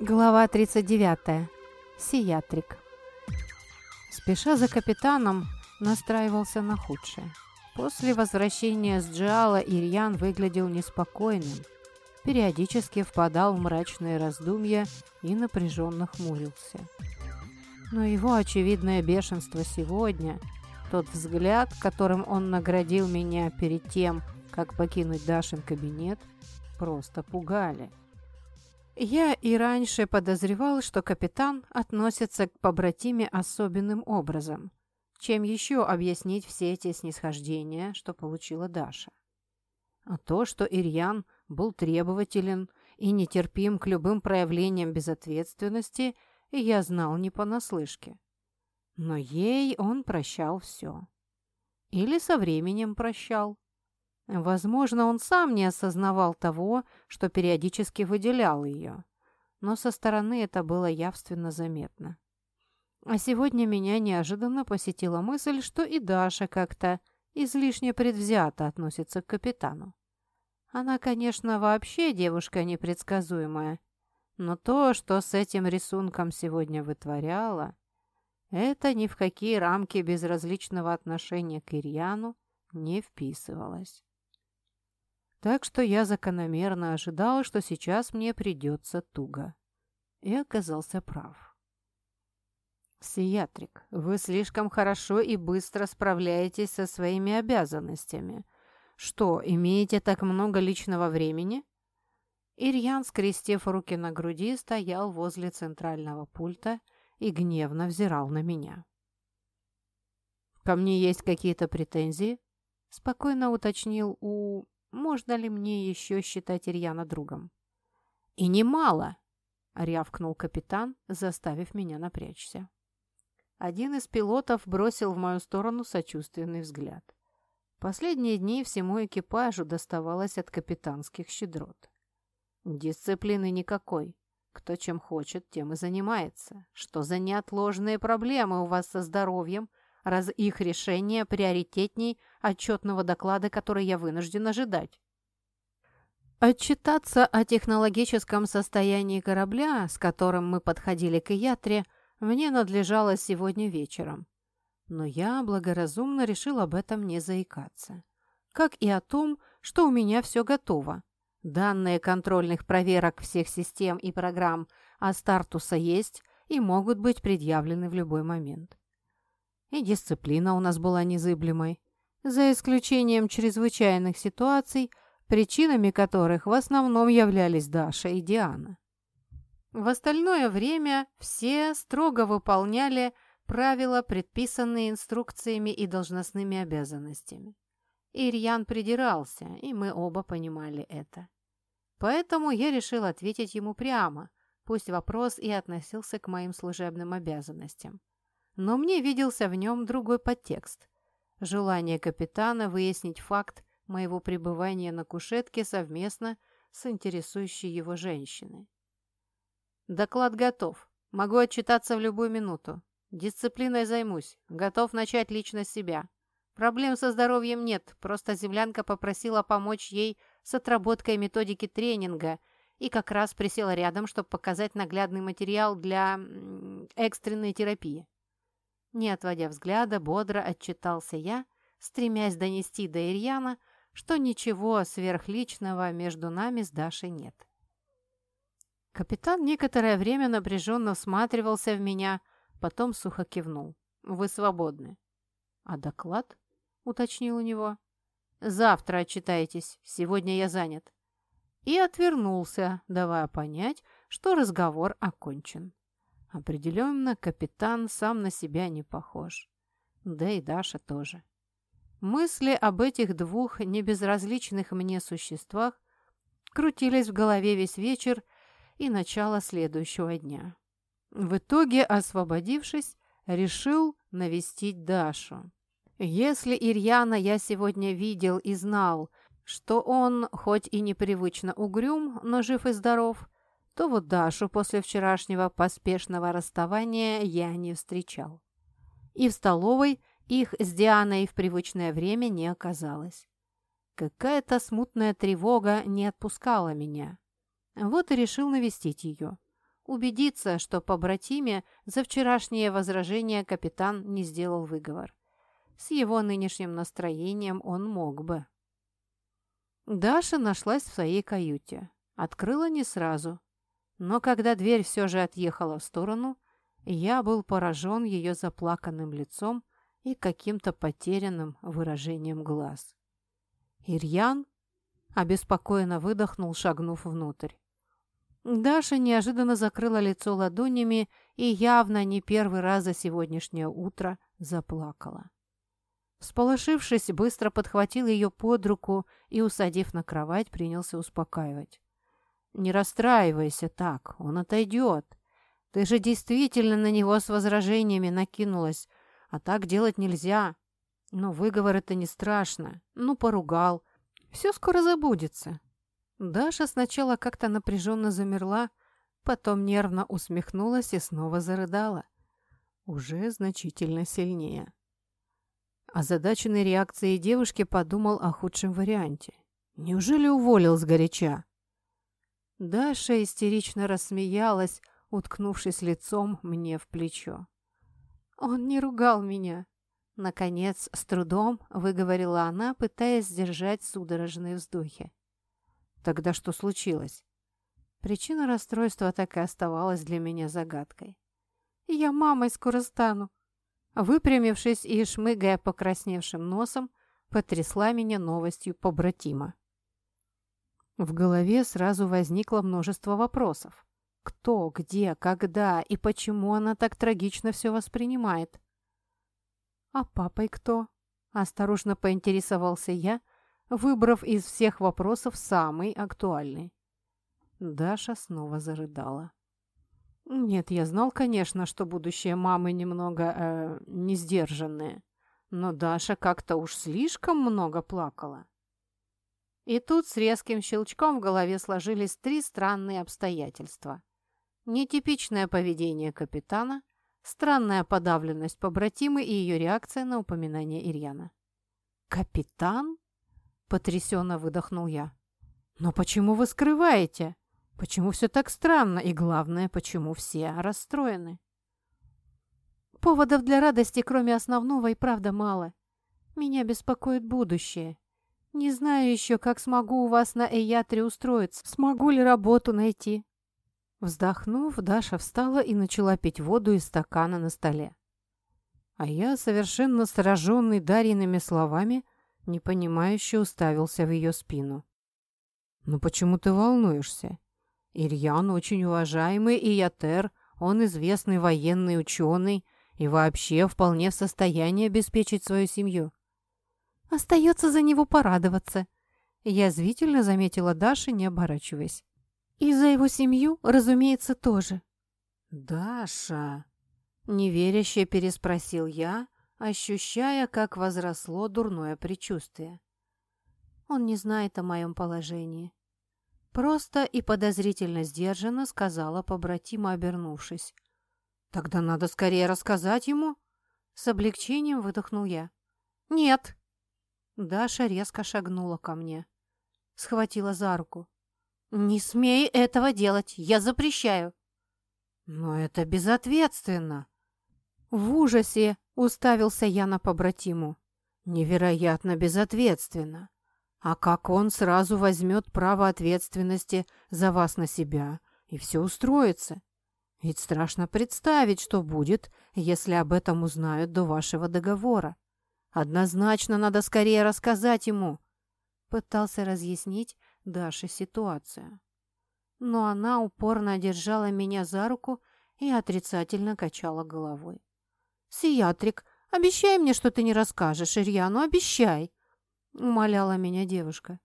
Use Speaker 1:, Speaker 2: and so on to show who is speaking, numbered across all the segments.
Speaker 1: Глава 39. Сиатрик. Спеша за капитаном, настраивался на худшее. После возвращения с Джиала Ирьян выглядел неспокойным, периодически впадал в мрачные раздумья и напряженно хмурился. Но его очевидное бешенство сегодня, тот взгляд, которым он наградил меня перед тем, как покинуть Дашин кабинет, просто пугали. Я и раньше подозревал, что капитан относится к побратиме особенным образом. Чем еще объяснить все эти снисхождения, что получила Даша? А то, что Ирьян был требователен и нетерпим к любым проявлениям безответственности, я знал не понаслышке. Но ей он прощал все. Или со временем прощал. Возможно, он сам не осознавал того, что периодически выделял ее, но со стороны это было явственно заметно. А сегодня меня неожиданно посетила мысль, что и Даша как-то излишне предвзято относится к капитану. Она, конечно, вообще девушка непредсказуемая, но то, что с этим рисунком сегодня вытворяла, это ни в какие рамки безразличного отношения к Ирьяну не вписывалось. Так что я закономерно ожидал, что сейчас мне придется туго. И оказался прав. «Сиатрик, вы слишком хорошо и быстро справляетесь со своими обязанностями. Что, имеете так много личного времени?» Ирьян, скрестив руки на груди, стоял возле центрального пульта и гневно взирал на меня. «Ко мне есть какие-то претензии?» — спокойно уточнил у можно ли мне еще считать Ирьяна другом? «И немало!» — рявкнул капитан, заставив меня напрячься. Один из пилотов бросил в мою сторону сочувственный взгляд. Последние дни всему экипажу доставалось от капитанских щедрот. Дисциплины никакой. Кто чем хочет, тем и занимается. Что за неотложные проблемы у вас со здоровьем, раз их решение приоритетней отчетного доклада, который я вынужден ожидать. Отчитаться о технологическом состоянии корабля, с которым мы подходили к Ятре, мне надлежало сегодня вечером. Но я благоразумно решил об этом не заикаться. Как и о том, что у меня все готово. Данные контрольных проверок всех систем и программ Астартуса есть и могут быть предъявлены в любой момент. И дисциплина у нас была незыблемой, за исключением чрезвычайных ситуаций, причинами которых в основном являлись Даша и Диана. В остальное время все строго выполняли правила, предписанные инструкциями и должностными обязанностями. Ирьян придирался, и мы оба понимали это. Поэтому я решил ответить ему прямо, пусть вопрос и относился к моим служебным обязанностям но мне виделся в нем другой подтекст. Желание капитана выяснить факт моего пребывания на кушетке совместно с интересующей его женщиной. «Доклад готов. Могу отчитаться в любую минуту. Дисциплиной займусь. Готов начать лично себя. Проблем со здоровьем нет, просто землянка попросила помочь ей с отработкой методики тренинга и как раз присела рядом, чтобы показать наглядный материал для экстренной терапии. Не отводя взгляда, бодро отчитался я, стремясь донести до Ирьяна, что ничего сверхличного между нами с Дашей нет. Капитан некоторое время напряженно всматривался в меня, потом сухо кивнул. «Вы свободны». «А доклад?» — уточнил у него. «Завтра отчитаетесь, сегодня я занят». И отвернулся, давая понять, что разговор окончен. Определенно, капитан сам на себя не похож. Да и Даша тоже. Мысли об этих двух небезразличных мне существах крутились в голове весь вечер и начало следующего дня. В итоге, освободившись, решил навестить Дашу. Если Ирьяна я сегодня видел и знал, что он, хоть и непривычно угрюм, но жив и здоров, то вот Дашу после вчерашнего поспешного расставания я не встречал. И в столовой их с Дианой в привычное время не оказалось. Какая-то смутная тревога не отпускала меня. Вот и решил навестить ее. убедиться, что по братиме за вчерашнее возражение капитан не сделал выговор. С его нынешним настроением он мог бы. Даша нашлась в своей каюте. Открыла не сразу. Но когда дверь все же отъехала в сторону, я был поражен ее заплаканным лицом и каким-то потерянным выражением глаз. «Ирьян?» – обеспокоенно выдохнул, шагнув внутрь. Даша неожиданно закрыла лицо ладонями и явно не первый раз за сегодняшнее утро заплакала. Сполошившись, быстро подхватил ее под руку и, усадив на кровать, принялся успокаивать. «Не расстраивайся так, он отойдет. Ты же действительно на него с возражениями накинулась, а так делать нельзя. Но выговор это не страшно. Ну, поругал. Все скоро забудется. Даша сначала как-то напряженно замерла, потом нервно усмехнулась и снова зарыдала. Уже значительно сильнее. Озадаченной реакцией девушки подумал о худшем варианте. Неужели уволил сгоряча? Даша истерично рассмеялась, уткнувшись лицом мне в плечо. «Он не ругал меня!» Наконец, с трудом выговорила она, пытаясь сдержать судорожные вздохи. Тогда что случилось? Причина расстройства так и оставалась для меня загадкой. «Я мамой скоро стану!» Выпрямившись и шмыгая покрасневшим носом, потрясла меня новостью побратима. В голове сразу возникло множество вопросов. Кто, где, когда и почему она так трагично все воспринимает? «А папой кто?» – осторожно поинтересовался я – выбрав из всех вопросов самый актуальный. Даша снова зарыдала. Нет, я знал, конечно, что будущее мамы немного э, несдержанное, но Даша как-то уж слишком много плакала. И тут с резким щелчком в голове сложились три странные обстоятельства. Нетипичное поведение капитана, странная подавленность побратимы и ее реакция на упоминание Ирьяна. «Капитан?» Потрясенно выдохнул я. «Но почему вы скрываете? Почему все так странно? И главное, почему все расстроены?» «Поводов для радости, кроме основного, и правда мало. Меня беспокоит будущее. Не знаю еще, как смогу у вас на Эятре устроиться, смогу ли работу найти». Вздохнув, Даша встала и начала пить воду из стакана на столе. А я, совершенно сраженный Дарьиными словами, непонимающе уставился в ее спину. «Ну почему ты волнуешься? Ирьян очень уважаемый Иятер, он известный военный ученый и вообще вполне в состоянии обеспечить свою семью». «Остается за него порадоваться», — язвительно заметила Даша, не оборачиваясь. «И за его семью, разумеется, тоже». «Даша!» — неверяще переспросил я, ощущая, как возросло дурное предчувствие. Он не знает о моем положении. Просто и подозрительно сдержанно сказала побратима, обернувшись. «Тогда надо скорее рассказать ему!» С облегчением выдохнул я. «Нет!» Даша резко шагнула ко мне. Схватила за руку. «Не смей этого делать! Я запрещаю!» «Но это безответственно!» В ужасе Уставился я на побратиму. Невероятно безответственно. А как он сразу возьмет право ответственности за вас на себя и все устроится? Ведь страшно представить, что будет, если об этом узнают до вашего договора. Однозначно надо скорее рассказать ему. Пытался разъяснить Даше ситуацию. Но она упорно держала меня за руку и отрицательно качала головой. «Сиатрик, обещай мне, что ты не расскажешь Ирьяну, обещай!» Умоляла меня девушка.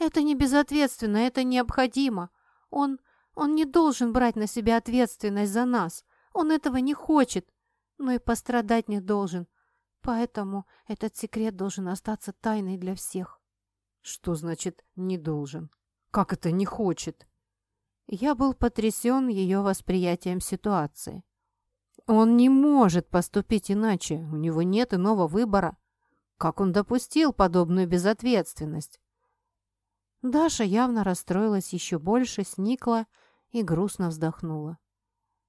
Speaker 1: «Это не безответственно, это необходимо. Он... он не должен брать на себя ответственность за нас. Он этого не хочет, но и пострадать не должен. Поэтому этот секрет должен остаться тайной для всех». «Что значит «не должен»? Как это «не хочет»?» Я был потрясен ее восприятием ситуации. Он не может поступить иначе, у него нет иного выбора. Как он допустил подобную безответственность? Даша явно расстроилась еще больше, сникла и грустно вздохнула.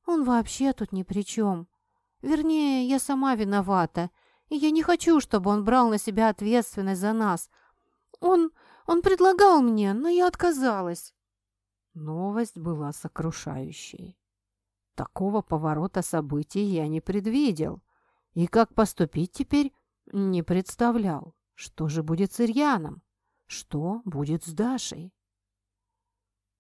Speaker 1: Он вообще тут ни при чем. Вернее, я сама виновата, и я не хочу, чтобы он брал на себя ответственность за нас. Он... он предлагал мне, но я отказалась».
Speaker 2: Новость была сокрушающей. Такого поворота событий я не предвидел. И как поступить теперь, не представлял. Что же будет с Ирьяном? Что будет с Дашей?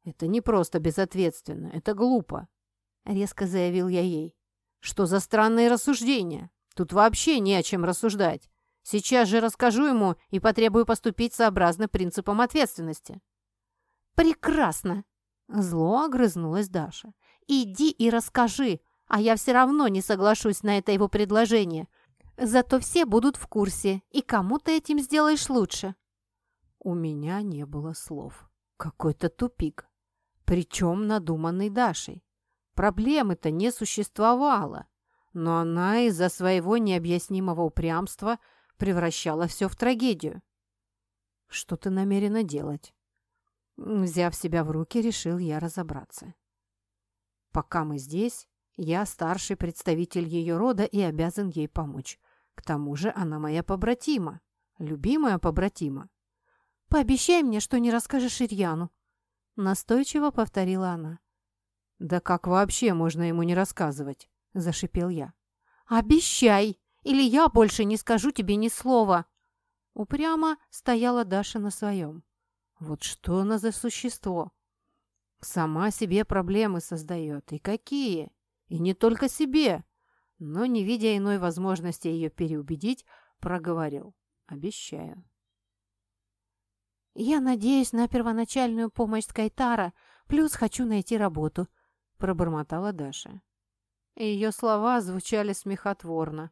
Speaker 2: «Это не просто безответственно, это глупо», — резко заявил я ей. «Что за странные рассуждения? Тут вообще не о чем рассуждать. Сейчас же расскажу ему и потребую поступить сообразно принципам ответственности».
Speaker 1: «Прекрасно!» — зло огрызнулась Даша. «Иди и расскажи, а я все равно не соглашусь на это его предложение. Зато все будут в курсе, и кому ты этим сделаешь лучше».
Speaker 2: У меня не было слов. Какой-то тупик. Причем надуманный Дашей. Проблемы-то не существовало, но она из-за своего необъяснимого упрямства превращала все в трагедию. «Что ты намерена делать?» Взяв себя в руки, решил я разобраться. «Пока мы здесь, я старший представитель ее рода и обязан ей помочь. К тому же она моя побратима, любимая побратима.
Speaker 1: «Пообещай мне, что не расскажешь Ирьяну», — настойчиво повторила она.
Speaker 2: «Да как вообще можно ему не рассказывать?» — зашипел я.
Speaker 1: «Обещай, или я больше не скажу тебе ни слова!» Упрямо стояла Даша на своем.
Speaker 2: «Вот что она за существо? Сама себе проблемы создает. И какие? И не только себе!» Но, не видя иной возможности ее переубедить, проговорил. «Обещаю».
Speaker 1: «Я надеюсь на первоначальную помощь Скайтара, плюс хочу найти работу», – пробормотала Даша.
Speaker 2: Ее слова звучали смехотворно.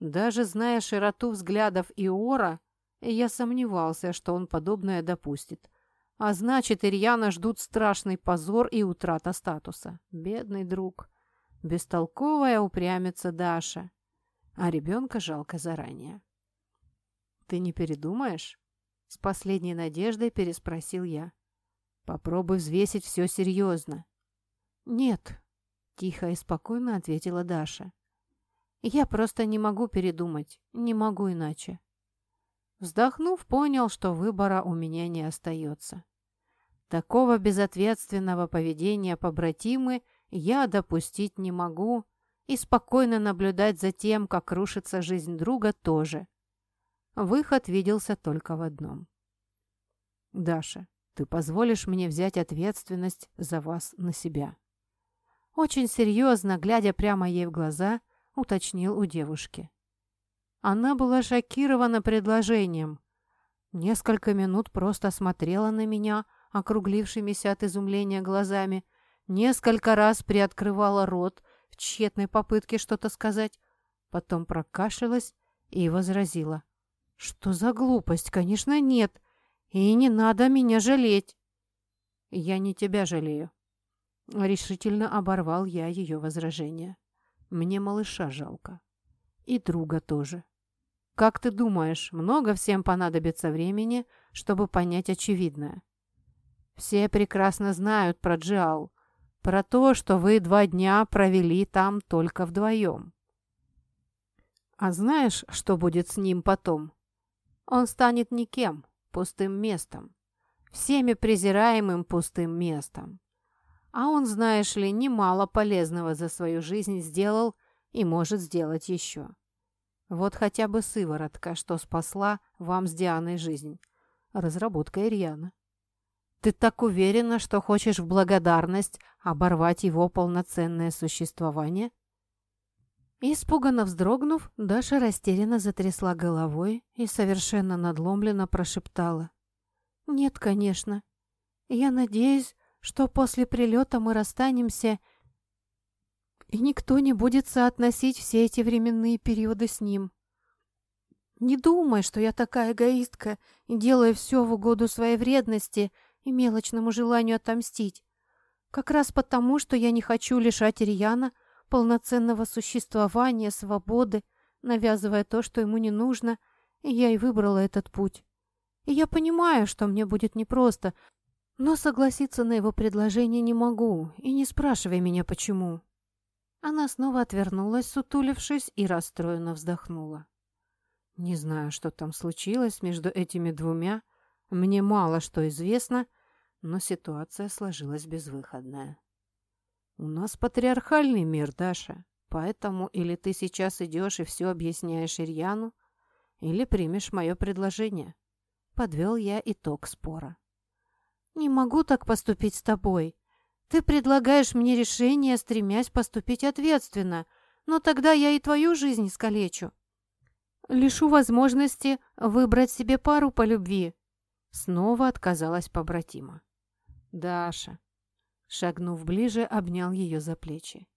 Speaker 2: Даже зная широту взглядов Иора, я сомневался, что он подобное допустит. А значит, Ирьяна ждут страшный позор и утрата статуса. Бедный друг. Бестолковая упрямится Даша. А ребенка жалко заранее. «Ты не передумаешь?» С последней надеждой переспросил я. Попробуй взвесить все серьезно.
Speaker 1: Нет, тихо и спокойно ответила Даша. Я просто не могу передумать, не могу иначе.
Speaker 2: Вздохнув, понял, что выбора у меня не остается. Такого безответственного поведения побратимы я допустить не могу и спокойно наблюдать за тем, как рушится жизнь друга тоже. Выход виделся только в одном. «Даша, ты позволишь мне взять ответственность за вас на себя?» Очень серьезно, глядя прямо ей в глаза, уточнил у девушки. Она была шокирована предложением. Несколько минут просто смотрела на меня, округлившимися от изумления глазами, несколько раз приоткрывала рот в тщетной попытке что-то сказать, потом прокашлялась и возразила. «Что за глупость? Конечно, нет. И не надо меня жалеть». «Я не тебя жалею». Решительно оборвал я ее возражение. «Мне малыша жалко. И друга тоже. Как ты думаешь, много всем понадобится времени, чтобы понять очевидное? Все прекрасно знают про Джиал, про то, что вы два дня провели там только вдвоем. А знаешь, что будет с ним потом?» Он станет никем, пустым местом. Всеми презираемым пустым местом. А он, знаешь ли, немало полезного за свою жизнь сделал и может сделать еще. Вот хотя бы сыворотка, что спасла вам с Дианой жизнь. Разработка Ирьяна. Ты так уверена, что хочешь в благодарность оборвать его полноценное существование? Испуганно вздрогнув, Даша растерянно затрясла головой и совершенно надломленно прошептала. «Нет, конечно. Я надеюсь, что после прилета мы расстанемся, и никто не будет соотносить все эти временные периоды с ним. Не думай, что я такая эгоистка и делаю все в угоду своей вредности и мелочному желанию отомстить. Как раз потому, что я не хочу лишать Ирьяна полноценного существования, свободы, навязывая то, что ему не нужно, и я и выбрала этот путь. И я понимаю, что мне будет непросто, но согласиться на его предложение не могу, и не спрашивай меня, почему.
Speaker 1: Она снова отвернулась, сутулившись, и расстроенно вздохнула. Не знаю, что там случилось между этими двумя. Мне мало что известно, но ситуация сложилась безвыходная. У нас патриархальный мир, Даша, поэтому или ты сейчас идешь и все объясняешь Ирьяну, или примешь мое предложение. Подвел я итог спора. «Не могу так поступить с тобой. Ты предлагаешь мне решение, стремясь поступить ответственно, но тогда я и твою жизнь искалечу. Лишу возможности выбрать себе пару по любви». Снова отказалась побратима. «Даша». Шагнув ближе, обнял ее за плечи.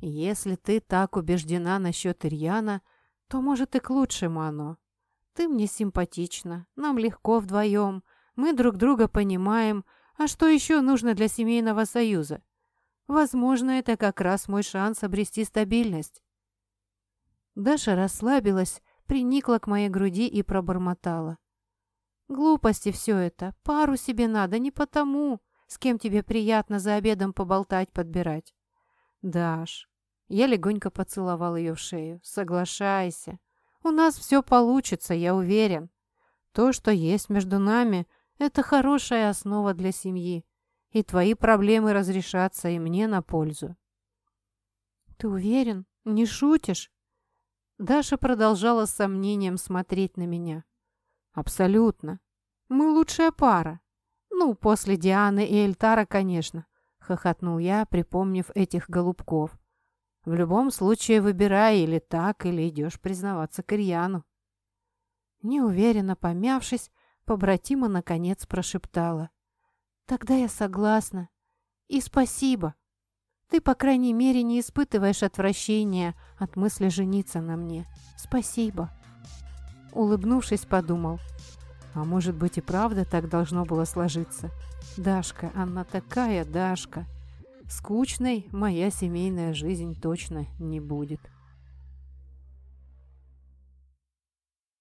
Speaker 1: «Если ты так убеждена насчет Ирьяна, то, может, и к лучшему оно. Ты мне симпатична, нам легко вдвоем, мы друг друга понимаем, а что еще нужно для семейного союза? Возможно, это как раз мой шанс обрести стабильность. Даша расслабилась, приникла к моей груди и пробормотала. Глупости все это, пару себе надо не потому, с кем тебе приятно за обедом поболтать, подбирать. Даш, я легонько поцеловал ее в шею. Соглашайся. У нас все получится, я уверен. То, что есть между нами, это хорошая основа для семьи. И твои проблемы разрешатся и мне на пользу. Ты уверен? Не шутишь? Даша продолжала с сомнением смотреть на меня. Абсолютно. Мы лучшая пара. Ну, после Дианы и Эльтара, конечно, хохотнул я, припомнив этих голубков. В любом случае выбирай или так, или идешь признаваться Кирьяну. Неуверенно помявшись, побратима наконец прошептала. «Тогда я согласна. И спасибо. Ты, по крайней мере, не испытываешь отвращения от мысли жениться на мне. Спасибо». Улыбнувшись, подумал. «А может быть и правда так должно было сложиться? Дашка, она такая Дашка!» Скучной моя семейная жизнь точно не будет.